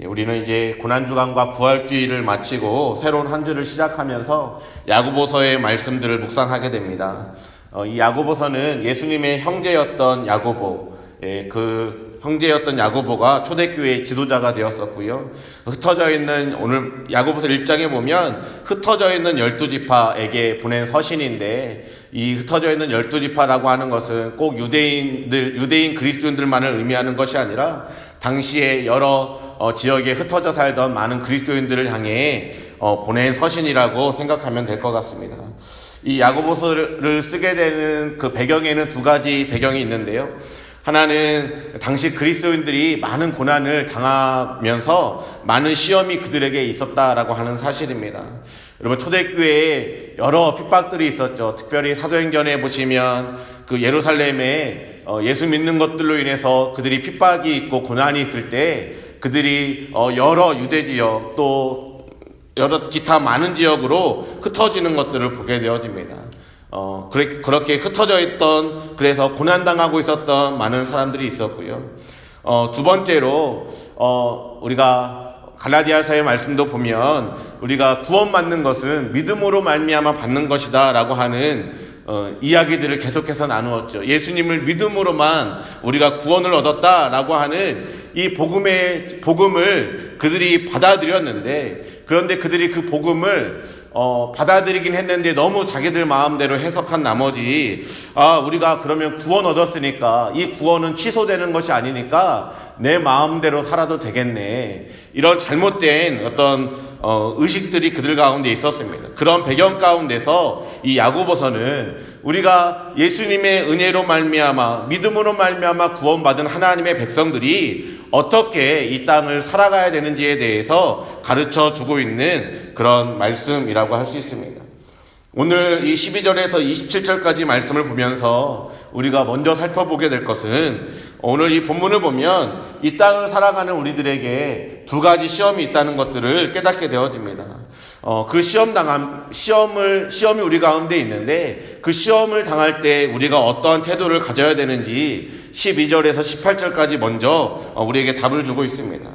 예, 우리는 이제 고난주간과 부활주의를 마치고 새로운 한 주를 시작하면서 야고보서의 말씀들을 묵상하게 됩니다. 어, 이 야고보서는 예수님의 형제였던 야고보, 예, 그 형제였던 야고보가 초대교회의 지도자가 되었었고요. 흩어져 있는 오늘 야고보서 1장에 보면 흩어져 있는 열두 지파에게 보낸 서신인데 이 흩어져 있는 열두 지파라고 하는 것은 꼭 유대인들 유대인 그리스도인들만을 의미하는 것이 아니라 당시에 여러 어, 지역에 흩어져 살던 많은 그리스도인들을 향해 어, 보낸 서신이라고 생각하면 될 것 같습니다. 이 야고보서를 쓰게 되는 그 배경에는 두 가지 배경이 있는데요. 하나는 당시 그리스도인들이 많은 고난을 당하면서 많은 시험이 그들에게 있었다라고 하는 사실입니다. 여러분 초대교회에 여러 핍박들이 있었죠. 특별히 사도행전에 보시면 그 예루살렘에 어, 예수 믿는 것들로 인해서 그들이 핍박이 있고 고난이 있을 때 그들이 어, 여러 유대 지역 또 여러 기타 많은 지역으로 흩어지는 것들을 보게 되어집니다. 어, 그렇게 흩어져 있던 그래서 고난당하고 있었던 많은 사람들이 있었고요. 어, 두 번째로 어, 우리가 갈라디아서의 말씀도 보면 우리가 구원받는 것은 믿음으로 말미암아 받는 것이다라고 하는 어, 이야기들을 계속해서 나누었죠. 예수님을 믿음으로만 우리가 구원을 얻었다라고 하는 이 복음의 복음을 그들이 받아들였는데 그런데 그들이 그 복음을 어, 받아들이긴 했는데 너무 자기들 마음대로 해석한 나머지 아 우리가 그러면 구원 얻었으니까 이 구원은 취소되는 것이 아니니까 내 마음대로 살아도 되겠네 이런 잘못된 어떤 어, 의식들이 그들 가운데 있었습니다. 그런 배경 가운데서 이 야고보서는 우리가 예수님의 은혜로 말미암아 믿음으로 말미암아 구원받은 하나님의 백성들이 어떻게 이 땅을 살아가야 되는지에 대해서 가르쳐 주고 있는 그런 말씀이라고 할 수 있습니다. 오늘 이 12절에서 27절까지 말씀을 보면서 우리가 먼저 살펴보게 될 것은 오늘 이 본문을 보면 이 땅을 살아가는 우리들에게 두 가지 시험이 있다는 것들을 깨닫게 되어집니다. 어, 그 시험 당함, 시험을, 시험이 우리 가운데 있는데 그 시험을 당할 때 우리가 어떠한 태도를 가져야 되는지 12절에서 18절까지 먼저 어, 우리에게 답을 주고 있습니다.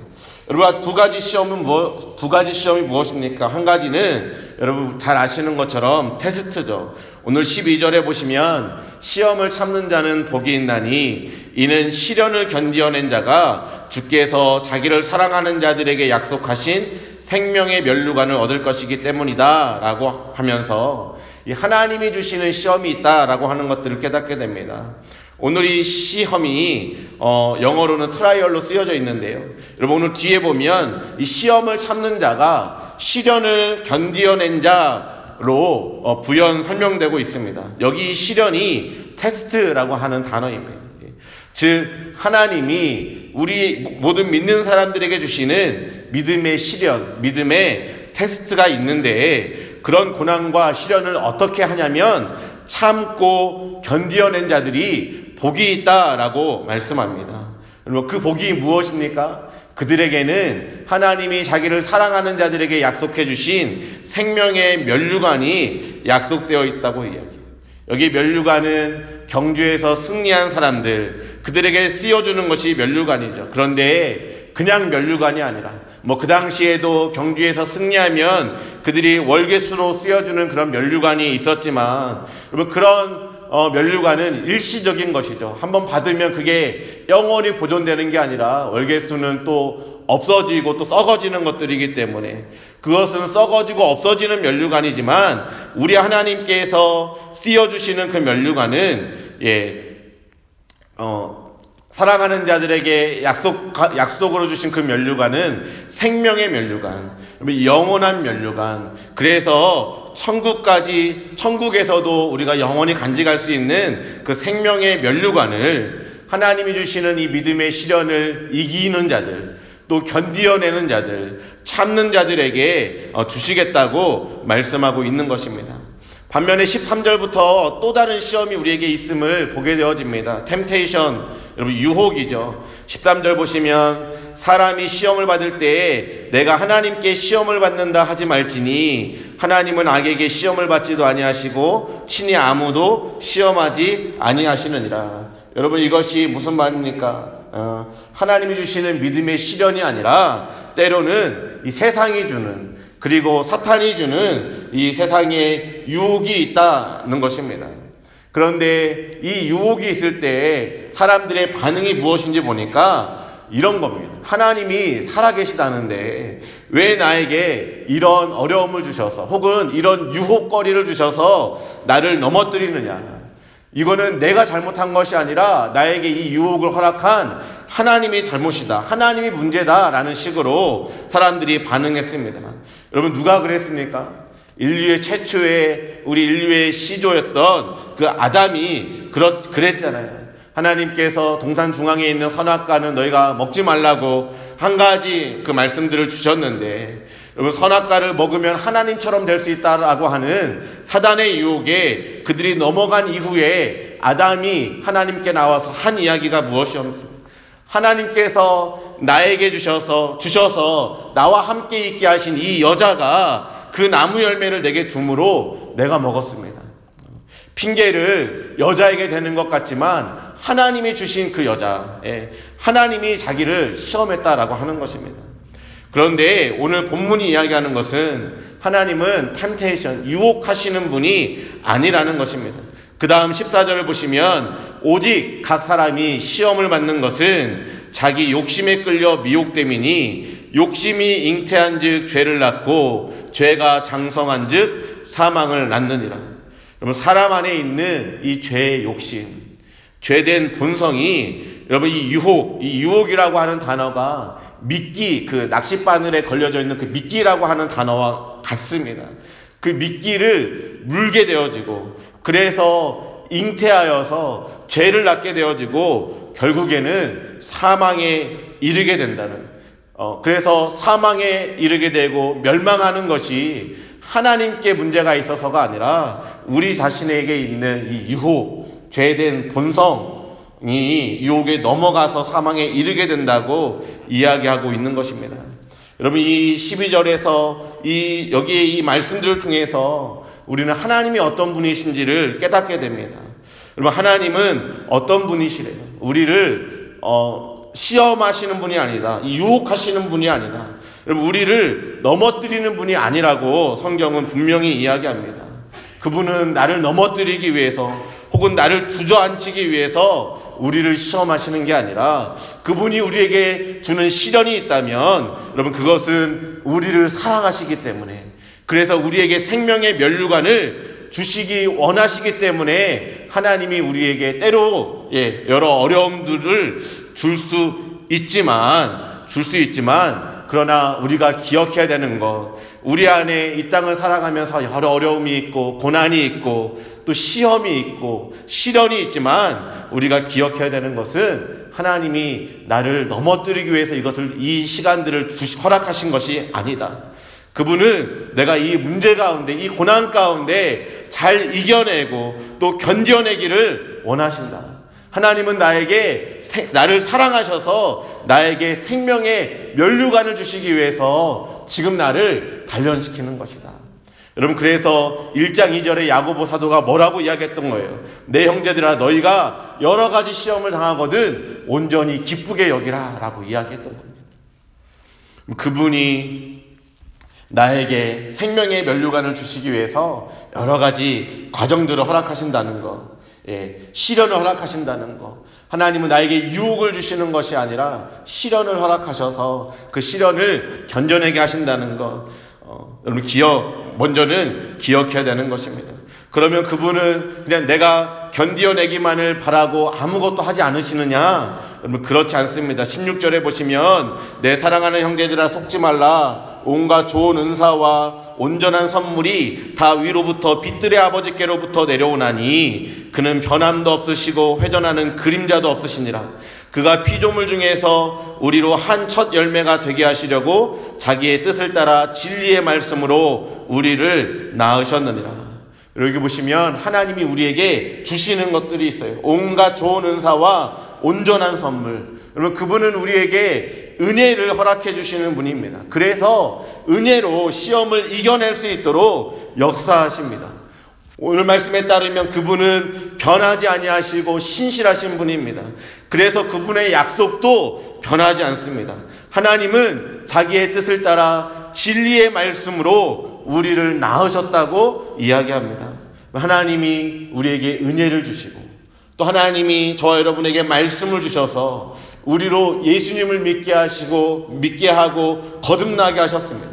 여러분, 두 가지 시험은 무엇, 두 가지 시험이 무엇입니까? 한 가지는 여러분 잘 아시는 것처럼 테스트죠. 오늘 12절에 보시면 시험을 참는 자는 복이 있나니 이는 시련을 견디어낸 자가 주께서 자기를 사랑하는 자들에게 약속하신 생명의 면류관을 얻을 것이기 때문이다 라고 하면서 하나님이 주시는 시험이 있다 라고 하는 것들을 깨닫게 됩니다. 오늘 이 시험이 어, 영어로는 trial로 쓰여져 있는데요. 여러분 오늘 뒤에 보면 이 시험을 참는 자가 시련을 견디어낸 자로 어, 부연 설명되고 있습니다. 여기 시련이 test라고 하는 단어입니다. 즉 하나님이 우리 모든 믿는 사람들에게 주시는 믿음의 시련, 믿음의 테스트가 있는데 그런 고난과 시련을 어떻게 하냐면 참고 견디어낸 자들이 복이 있다라고 말씀합니다. 여러분 그 복이 무엇입니까? 그들에게는 하나님이 자기를 사랑하는 자들에게 약속해 주신 생명의 면류관이 약속되어 있다고 이야기해요. 여기 면류관은 경주에서 승리한 사람들, 그들에게 씌워주는 것이 면류관이죠. 그런데 그냥 면류관이 아니라, 뭐 그 당시에도 경주에서 승리하면 그들이 월계수로 쓰여주는 그런 면류관이 있었지만, 여러분 그런 어, 면류관은 일시적인 것이죠. 한번 받으면 그게 영원히 보존되는 게 아니라 월계수는 또 없어지고 또 썩어지는 것들이기 때문에 그것은 썩어지고 없어지는 면류관이지만 우리 하나님께서 씌워주시는 그 면류관은 예, 어, 사랑하는 자들에게 약속, 약속으로 주신 그 면류관은 생명의 면류관, 영원한 면류관. 그래서 천국까지 천국에서도 우리가 영원히 간직할 수 있는 그 생명의 면류관을 하나님이 주시는 이 믿음의 시련을 이기는 자들 또 견디어내는 자들 참는 자들에게 어, 주시겠다고 말씀하고 있는 것입니다. 반면에 13절부터 또 다른 시험이 우리에게 있음을 보게 되어집니다. 템테이션, 여러분 유혹이죠. 13절 보시면 사람이 시험을 받을 때에 내가 하나님께 시험을 받는다 하지 말지니 하나님은 악에게 시험을 받지도 아니하시고 친히 아무도 시험하지 아니하시느니라. 여러분 이것이 무슨 말입니까? 어, 하나님이 주시는 믿음의 시련이 아니라 때로는 이 세상이 주는 그리고 사탄이 주는 이 세상에 유혹이 있다는 것입니다. 그런데 이 유혹이 있을 때 사람들의 반응이 무엇인지 보니까 이런 겁니다. 하나님이 살아계시다는데 왜 나에게 이런 어려움을 주셔서 혹은 이런 유혹거리를 주셔서 나를 넘어뜨리느냐. 이거는 내가 잘못한 것이 아니라 나에게 이 유혹을 허락한 하나님이 잘못이다. 하나님이 문제다라는 식으로 사람들이 반응했습니다. 여러분 누가 그랬습니까? 인류의 최초의 우리 인류의 시조였던 그 아담이 그렇 그랬잖아요. 하나님께서 동산 중앙에 있는 선악과는 너희가 먹지 말라고 한 가지 그 말씀들을 주셨는데 여러분 선악과를 먹으면 하나님처럼 될 수 있다라고 하는 사단의 유혹에 그들이 넘어간 이후에 아담이 하나님께 나와서 한 이야기가 무엇이었습니까? 하나님께서 나에게 주셔서 주셔서 나와 함께 있게 하신 이 여자가 그 나무 열매를 내게 줌으로 내가 먹었습니다. 핑계를 여자에게 되는 것 같지만 하나님이 주신 그 여자, 예, 하나님이 자기를 시험했다라고 하는 것입니다. 그런데 오늘 본문이 이야기하는 것은 하나님은 템테이션, 유혹하시는 분이 아니라는 것입니다. 그 다음 14절을 보시면 오직 각 사람이 시험을 받는 것은 자기 욕심에 끌려 미혹됨이니 욕심이 잉태한 즉 죄를 낳고 죄가 장성한 즉 사망을 낳느니라. 여러분 사람 안에 있는 이 죄의 욕심, 죄된 본성이 여러분 이 유혹, 이 유혹이라고 하는 단어가 미끼, 그 낚싯바늘에 걸려져 있는 그 미끼라고 하는 단어와 같습니다. 그 미끼를 물게 되어지고 그래서 잉태하여서 죄를 낳게 되어지고 결국에는 사망에 이르게 된다는 어, 그래서 사망에 이르게 되고 멸망하는 것이 하나님께 문제가 있어서가 아니라 우리 자신에게 있는 이 유혹, 죄된 본성이 유혹에 넘어가서 사망에 이르게 된다고 이야기하고 있는 것입니다. 여러분 이 12절에서 이 여기에 이 말씀들을 통해서 우리는 하나님이 어떤 분이신지를 깨닫게 됩니다. 여러분 하나님은 어떤 분이시래요? 우리를 어, 시험하시는 분이 아니다. 유혹하시는 분이 아니다. 여러분 우리를 넘어뜨리는 분이 아니라고 성경은 분명히 이야기합니다. 그분은 나를 넘어뜨리기 위해서 혹은 나를 주저앉히기 위해서 우리를 시험하시는 게 아니라 그분이 우리에게 주는 시련이 있다면 여러분 그것은 우리를 사랑하시기 때문에 그래서 우리에게 생명의 면류관을 주시기 원하시기 때문에 하나님이 우리에게 때로 예, 여러 어려움들을 줄 수 있지만 줄 수 있지만 그러나 우리가 기억해야 되는 것 우리 안에 이 땅을 살아가면서 여러 어려움이 있고 고난이 있고 또 시험이 있고 시련이 있지만 우리가 기억해야 되는 것은 하나님이 나를 넘어뜨리기 위해서 이것을 이 시간들을 주시, 허락하신 것이 아니다. 그분은 내가 이 문제 가운데 이 고난 가운데 잘 이겨내고 또 견뎌내기를 원하신다. 하나님은 나에게 나를 사랑하셔서 나에게 생명의 면류관을 주시기 위해서 지금 나를 단련시키는 것이다. 여러분 그래서 1장 2절에 야고보 사도가 뭐라고 이야기했던 거예요. 내 형제들아 너희가 여러 가지 시험을 당하거든 온전히 기쁘게 여기라라고 이야기했던 겁니다. 그분이 나에게 생명의 면류관을 주시기 위해서 여러 가지 과정들을 허락하신다는 것, 예, 시련을 허락하신다는 것. 하나님은 나에게 유혹을 주시는 것이 아니라 시련을 허락하셔서 그 시련을 견뎌내게 하신다는 것. 어, 여러분 기억 먼저는 기억해야 되는 것입니다. 그러면 그분은 그냥 내가 견디어내기만을 바라고 아무것도 하지 않으시느냐? 여러분 그렇지 않습니다. 16절에 보시면 내 사랑하는 형제들아 속지 말라 온갖 좋은 은사와 온전한 선물이 다 위로부터 빛들의 아버지께로부터 내려오나니 그는 변함도 없으시고 회전하는 그림자도 없으시니라. 그가 피조물 중에서 우리로 한 첫 열매가 되게 하시려고 자기의 뜻을 따라 진리의 말씀으로 우리를 낳으셨느니라. 여기 보시면 하나님이 우리에게 주시는 것들이 있어요. 온갖 좋은 은사와 온전한 선물. 여러분 그분은 우리에게 은혜를 허락해 주시는 분입니다. 그래서 은혜로 시험을 이겨낼 수 있도록 역사하십니다. 오늘 말씀에 따르면 그분은 변하지 아니하시고 신실하신 분입니다. 그래서 그분의 약속도 변하지 않습니다. 하나님은 자기의 뜻을 따라 진리의 말씀으로 우리를 낳으셨다고 이야기합니다. 하나님이 우리에게 은혜를 주시고 또 하나님이 저와 여러분에게 말씀을 주셔서 우리로 예수님을 믿게 하시고 믿게 하고 거듭나게 하셨습니다.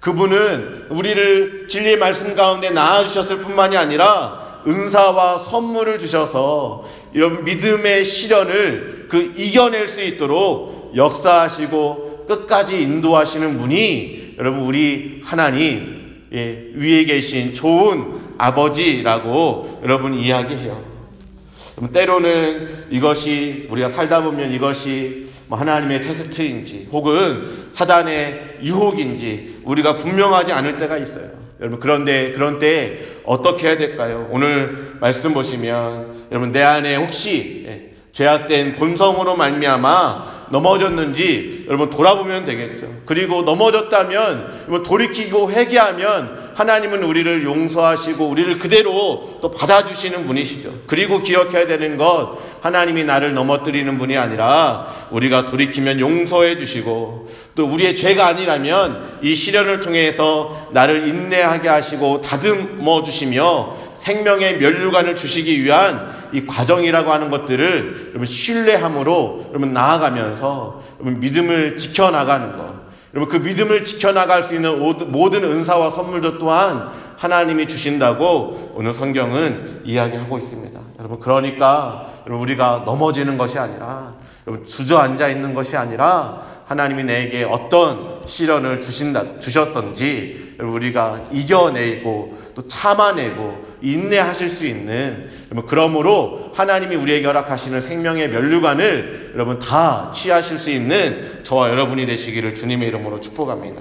그분은 우리를 진리의 말씀 가운데 낳아 주셨을 뿐만이 아니라 은사와 선물을 주셔서 이런 믿음의 시련을 그 이겨낼 수 있도록 역사하시고 끝까지 인도하시는 분이 여러분 우리 하나님 예, 위에 계신 좋은 아버지라고 여러분 이야기해요. 때로는 이것이 우리가 살다 보면 이것이 뭐 하나님의 테스트인지 혹은 사단의 유혹인지 우리가 분명하지 않을 때가 있어요. 여러분 그런데 그런 때 어떻게 해야 될까요? 오늘 말씀 보시면 여러분 내 안에 혹시 예, 죄악된 본성으로 말미암아 넘어졌는지 여러분 돌아보면 되겠죠. 그리고 넘어졌다면 여러분 돌이키고 회개하면 하나님은 우리를 용서하시고 우리를 그대로 또 받아주시는 분이시죠. 그리고 기억해야 되는 것, 하나님이 나를 넘어뜨리는 분이 아니라 우리가 돌이키면 용서해 주시고 또 우리의 죄가 아니라면 이 시련을 통해서 나를 인내하게 하시고 다듬어 주시며 생명의 면류관을 주시기 위한 이 과정이라고 하는 것들을 여러분 신뢰함으로 여러분 나아가면서 여러분 믿음을 지켜나가는 것. 여러분 그 믿음을 지켜나갈 수 있는 모든 은사와 선물도 또한 하나님이 주신다고 오늘 성경은 이야기하고 있습니다. 여러분 그러니까 우리가 넘어지는 것이 아니라 여러분 주저앉아 있는 것이 아니라 하나님이 내게 어떤 시련을 주신다 주셨던지 우리가 이겨내고 또 참아내고 인내하실 수 있는 여러분 그러므로 하나님이 우리에게 허락하시는 생명의 면류관을 여러분 다 취하실 수 있는 저와 여러분이 되시기를 주님의 이름으로 축복합니다.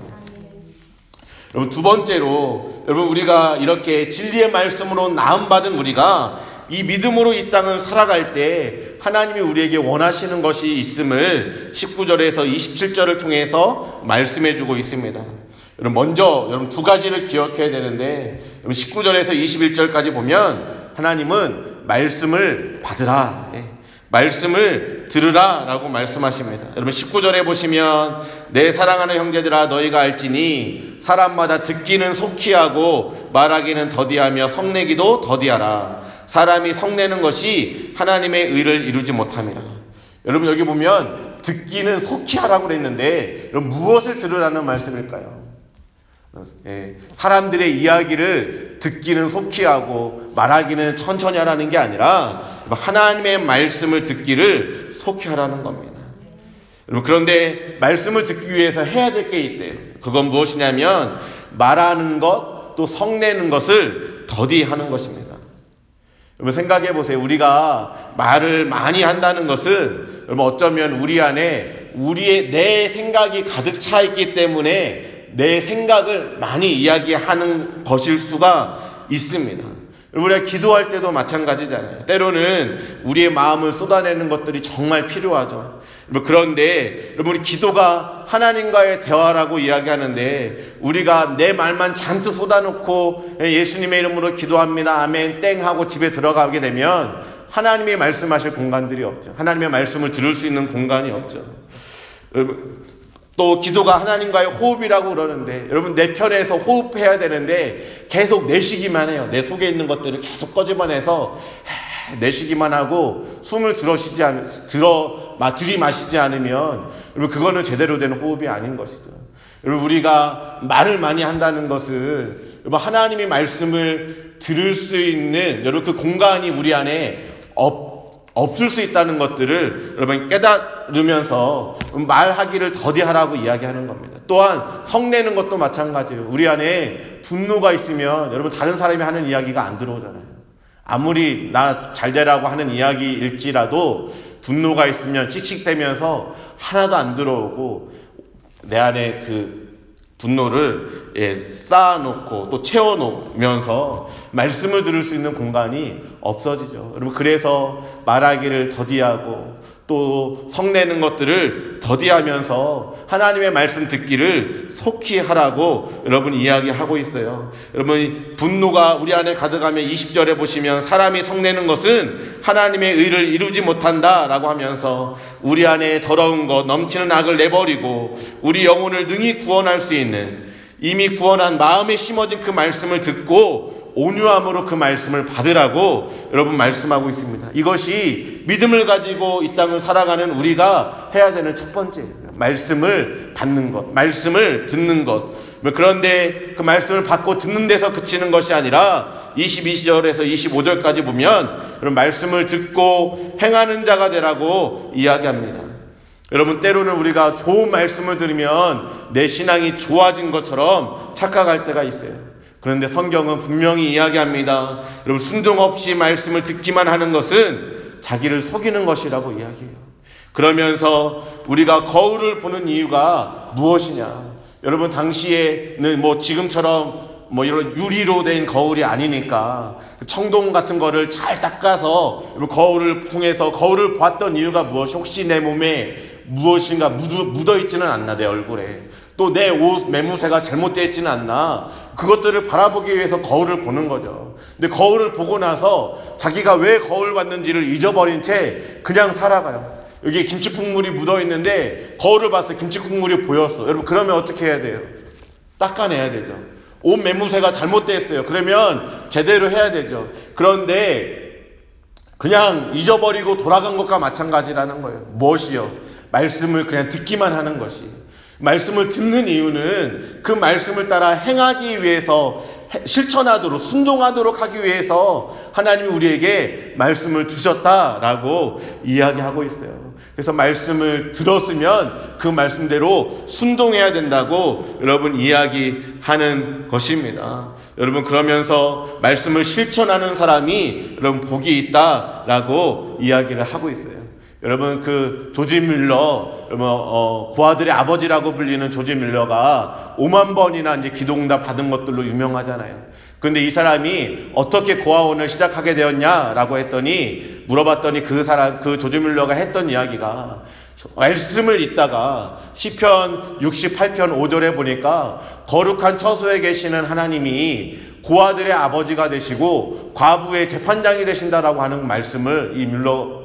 여러분 두 번째로 여러분 우리가 이렇게 진리의 말씀으로 나음 받은 우리가 이 믿음으로 이 땅을 살아갈 때 하나님이 우리에게 원하시는 것이 있음을 19절에서 27절을 통해서 말씀해 주고 있습니다. 여러분 먼저 여러분 두 가지를 기억해야 되는데 19절에서 21절까지 보면 하나님은 말씀을 받으라. 예. 말씀을 들으라 라고 말씀하십니다. 여러분 19절에 보시면 내 사랑하는 형제들아 너희가 알지니 사람마다 듣기는 속히 하고 말하기는 더디하며 성내기도 더디하라. 사람이 성내는 것이 하나님의 의를 이루지 못함이라. 여러분 여기 보면 듣기는 속히 하라고 그랬는데 여러분 무엇을 들으라는 말씀일까요? 예, 사람들의 이야기를 듣기는 속히 하고 말하기는 천천히 하라는 게 아니라 하나님의 말씀을 듣기를 속히 하라는 겁니다. 여러분 그런데 말씀을 듣기 위해서 해야 될 게 있대요. 그건 무엇이냐면 말하는 것, 또 성내는 것을 더디하는 것입니다. 여러분 생각해 보세요. 우리가 말을 많이 한다는 것은 여러분 어쩌면 우리 안에 우리의 내 생각이 가득 차 있기 때문에 내 생각을 많이 이야기하는 것일 수가 있습니다. 우리가 기도할 때도 마찬가지잖아요. 때로는 우리의 마음을 쏟아내는 것들이 정말 필요하죠. 그런데 여러분 기도가 하나님과의 대화라고 이야기하는데 우리가 내 말만 잔뜩 쏟아놓고 예수님의 이름으로 기도합니다. 아멘 땡 하고 집에 들어가게 되면 하나님이 말씀하실 공간들이 없죠. 하나님의 말씀을 들을 수 있는 공간이 없죠. 또 기도가 하나님과의 호흡이라고 그러는데 여러분 내 편에서 호흡해야 되는데 계속 내쉬기만 해요. 내 속에 있는 것들을 계속 꺼집어내서 내쉬기만 하고 숨을 들어쉬지 않, 들어, 마, 들이마시지 않으면 여러분 그거는 제대로 된 호흡이 아닌 것이죠. 여러분 우리가 말을 많이 한다는 것은 여러분 하나님의 말씀을 들을 수 있는 여러분 그 공간이 우리 안에 없, 없을 수 있다는 것들을 여러분 깨달으면서 말하기를 더디하라고 이야기하는 겁니다. 또한 성내는 것도 마찬가지예요. 우리 안에 분노가 있으면 여러분 다른 사람이 하는 이야기가 안 들어오잖아요. 아무리 나 잘 되라고 하는 이야기일지라도 분노가 있으면 씩씩대면서 하나도 안 들어오고 내 안에 그 분노를 예, 쌓아놓고 또 채워놓으면서 말씀을 들을 수 있는 공간이 없어지죠. 여러분 그래서 말하기를 더디하고 또 성내는 것들을 더디하면서 하나님의 말씀 듣기를 속히 하라고 여러분 이야기하고 있어요. 여러분 분노가 우리 안에 가득하면 20절에 보시면 사람이 성내는 것은 하나님의 의를 이루지 못한다라고 하면서 우리 안에 더러운 것, 넘치는 악을 내버리고 우리 영혼을 능히 구원할 수 있는 이미 구원한 마음에 심어진 그 말씀을 듣고 온유함으로 그 말씀을 받으라고 여러분 말씀하고 있습니다. 이것이 믿음을 가지고 이 땅을 살아가는 우리가 해야 되는 첫 번째 말씀을 받는 것, 말씀을 듣는 것. 뭐 그런데 그 말씀을 받고 듣는 데서 그치는 것이 아니라 22절에서 25절까지 보면 여러분 말씀을 듣고 행하는 자가 되라고 이야기합니다. 여러분 때로는 우리가 좋은 말씀을 들으면 내 신앙이 좋아진 것처럼 착각할 때가 있어요. 그런데 성경은 분명히 이야기합니다. 여러분 순종 없이 말씀을 듣기만 하는 것은 자기를 속이는 것이라고 이야기해요. 그러면서 우리가 거울을 보는 이유가 무엇이냐? 여러분 당시에는 뭐 지금처럼 뭐 이런 유리로 된 거울이 아니니까 청동 같은 거를 잘 닦아서 거울을 통해서 거울을 봤던 이유가 무엇이 혹시 내 몸에 무엇인가 묻어 있지는 않나 내 얼굴에 또 내 옷 매무새가 잘못되어 있지는 않나 그것들을 바라보기 위해서 거울을 보는 거죠. 근데 거울을 보고 나서 자기가 왜 거울 봤는지를 잊어버린 채 그냥 살아가요. 여기 김치 국물이 묻어 있는데 거울을 때 김치 국물이 보였어. 여러분 그러면 어떻게 해야 돼요? 닦아내야 되죠. 옷 매무새가 잘못됐어요. 그러면 제대로 해야 되죠. 그런데 그냥 잊어버리고 돌아간 것과 마찬가지라는 거예요. 무엇이요? 말씀을 그냥 듣기만 하는 것이. 말씀을 듣는 이유는 그 말씀을 따라 행하기 위해서 실천하도록 순종하도록 하기 위해서 하나님이 우리에게 말씀을 주셨다라고 이야기하고 있어요. 그래서 말씀을 들었으면 그 말씀대로 순종해야 된다고 여러분 이야기하는 것입니다. 여러분 그러면서 말씀을 실천하는 사람이 여러분 복이 있다라고 이야기를 하고 있어요. 여러분 그 조지 밀러 여러분 어, 고아들의 아버지라고 불리는 조지 밀러가 5만 번이나 이제 기도응답 받은 것들로 유명하잖아요. 근데 이 사람이 어떻게 고아원을 시작하게 되었냐라고 했더니 물어봤더니 그 사람 그 조지 밀러가 했던 이야기가 말씀을 읽다가 시편 68편 5절에 보니까 거룩한 처소에 계시는 하나님이 고아들의 아버지가 되시고 과부의 재판장이 되신다라고 하는 말씀을 이 밀러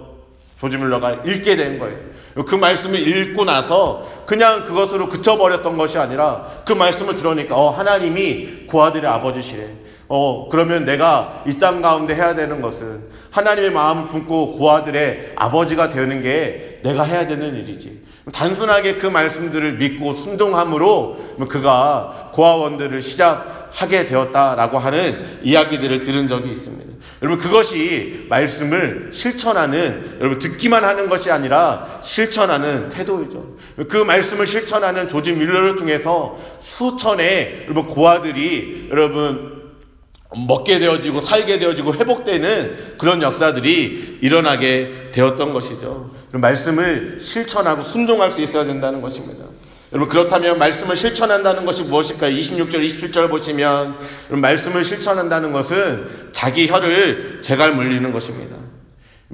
조지 밀러가 읽게 된 거예요. 그 말씀을 읽고 나서 그냥 그것으로 그쳐버렸던 것이 아니라 그 말씀을 들으니까 어, 하나님이 고아들의 아버지시래. 어, 그러면 내가 이 땅 가운데 해야 되는 것은 하나님의 마음을 품고 고아들의 아버지가 되는 게 내가 해야 되는 일이지. 단순하게 그 말씀들을 믿고 순종함으로 그가 고아원들을 시작 하게 되었다라고 하는 이야기들을 들은 적이 있습니다. 여러분 그것이 말씀을 실천하는 여러분 듣기만 하는 것이 아니라 실천하는 태도이죠. 그 말씀을 실천하는 조지 밀러를 통해서 수천의 여러분 고아들이 여러분 먹게 되어지고 살게 되어지고 회복되는 그런 역사들이 일어나게 되었던 것이죠. 말씀을 실천하고 순종할 수 있어야 된다는 것입니다. 여러분 그렇다면 말씀을 실천한다는 것이 무엇일까요? 26절, 27절 보시면 여러분 말씀을 실천한다는 것은 자기 혀를 재갈 물리는 것입니다.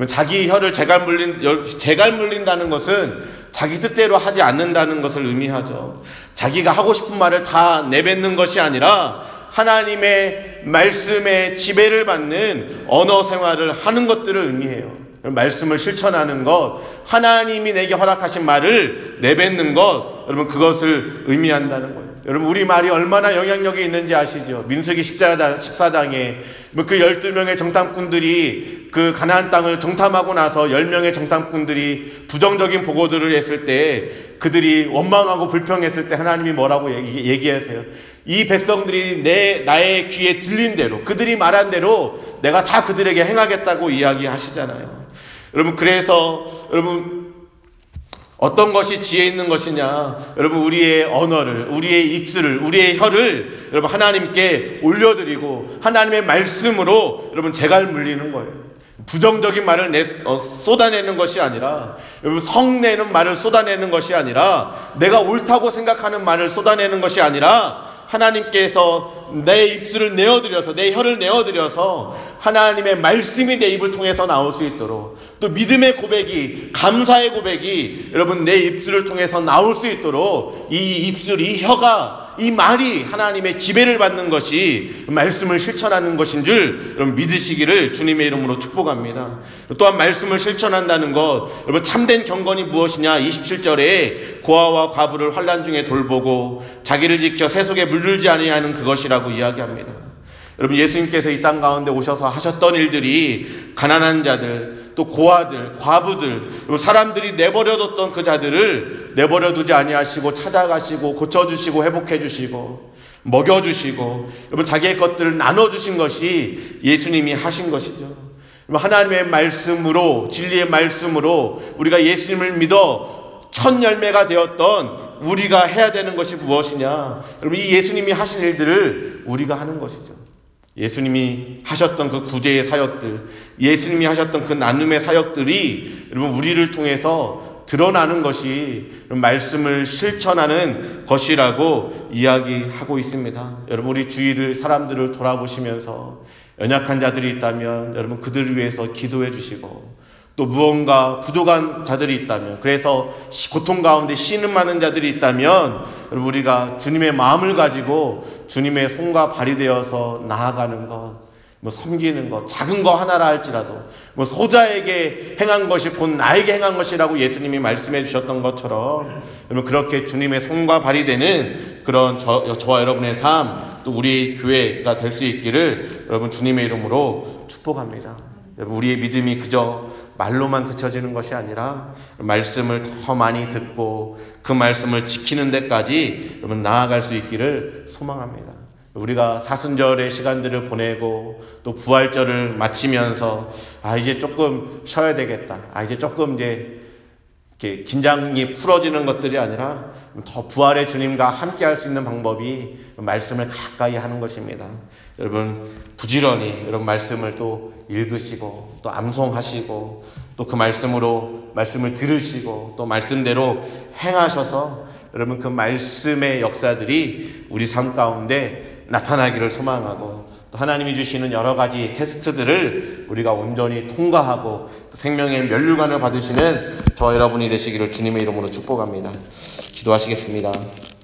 자기 혀를 재갈 물린 재갈 물린다는 것은 자기 뜻대로 하지 않는다는 것을 의미하죠. 자기가 하고 싶은 말을 다 내뱉는 것이 아니라 하나님의 말씀에 지배를 받는 언어 생활을 하는 것들을 의미해요. 말씀을 실천하는 것, 하나님이 내게 허락하신 말을 내뱉는 것, 여러분 그것을 의미한다는 거예요. 여러분 우리 말이 얼마나 영향력이 있는지 아시죠? 민수기 14장에 뭐그 12명의 정탐꾼들이 그 가나안 땅을 정탐하고 나서 10명의 정탐꾼들이 부정적인 보고들을 했을 때 그들이 원망하고 불평했을 때 하나님이 뭐라고 얘기, 얘기하세요? 이 백성들이 내 나의 귀에 들린 대로 그들이 말한 대로 내가 다 그들에게 행하겠다고 이야기하시잖아요. 여러분 그래서 여러분 어떤 것이 지혜 있는 것이냐? 여러분, 우리의 언어를, 우리의 입술을, 우리의 혀를 여러분 하나님께 올려드리고 하나님의 말씀으로 여러분 재갈 물리는 거예요. 부정적인 말을 내, 어, 쏟아내는 것이 아니라, 여러분 성내는 말을 쏟아내는 것이 아니라, 내가 옳다고 생각하는 말을 쏟아내는 것이 아니라, 하나님께서 내 입술을 내어드려서 내 혀를 내어드려서 하나님의 말씀이 내 입을 통해서 나올 수 있도록 또 믿음의 고백이 감사의 고백이 여러분 내 입술을 통해서 나올 수 있도록 이 입술 이 혀가 이 말이 하나님의 지배를 받는 것이 말씀을 실천하는 것인 줄 여러분 믿으시기를 주님의 이름으로 축복합니다. 또한 말씀을 실천한다는 것, 여러분 참된 경건이 무엇이냐? 27절에 고아와 과부를 환란 중에 돌보고 자기를 지켜 세속에 물들지 아니하는 그것이라고 이야기합니다. 여러분 예수님께서 이 땅 가운데 오셔서 하셨던 일들이 가난한 자들, 또 고아들, 과부들, 사람들이 내버려뒀던 그 자들을 내버려두지 아니하시고 찾아가시고 고쳐주시고 회복해주시고 먹여주시고 여러분 자기의 것들을 나눠주신 것이 예수님이 하신 것이죠. 하나님의 말씀으로 진리의 말씀으로 우리가 예수님을 믿어 첫 열매가 되었던 우리가 해야 되는 것이 무엇이냐? 여러분 이 예수님이 하신 일들을 우리가 하는 것이죠. 예수님이 하셨던 그 구제의 사역들, 예수님이 하셨던 그 나눔의 사역들이 여러분 우리를 통해서 드러나는 것이 말씀을 실천하는 것이라고 이야기하고 있습니다. 여러분 우리 주위를 사람들을 돌아보시면서 연약한 자들이 있다면 여러분 그들을 위해서 기도해 주시고 또 무언가 부족한 자들이 있다면 그래서 고통 가운데 신음 많은 자들이 있다면 우리가 주님의 마음을 가지고 주님의 손과 발이 되어서 나아가는 것, 뭐 섬기는 것, 작은 거 하나라 할지라도 뭐 소자에게 행한 것이 곧 나에게 행한 것이라고 예수님이 말씀해 주셨던 것처럼 여러분 그렇게 주님의 손과 발이 되는 그런 저, 저와 여러분의 삶, 또 우리 교회가 될 수 있기를 여러분 주님의 이름으로 축복합니다. 우리의 믿음이 그저 말로만 그쳐지는 것이 아니라 말씀을 더 많이 듣고 그 말씀을 지키는 데까지 여러분 나아갈 수 있기를 소망합니다. 우리가 사순절의 시간들을 보내고 또 부활절을 마치면서 아 이제 조금 쉬어야 되겠다. 아 이제 조금 이제 이렇게 긴장이 풀어지는 것들이 아니라 더 부활의 주님과 함께 할 수 있는 방법이 말씀을 가까이 하는 것입니다. 여러분 부지런히 여러분 말씀을 또 읽으시고 또 암송하시고 또 그 말씀으로 말씀을 들으시고 또 말씀대로 행하셔서 여러분 그 말씀의 역사들이 우리 삶 가운데 나타나기를 소망하고 또 하나님이 주시는 여러 가지 테스트들을 우리가 온전히 통과하고 생명의 면류관을 받으시는 저 여러분이 되시기를 주님의 이름으로 축복합니다. 기도하시겠습니다.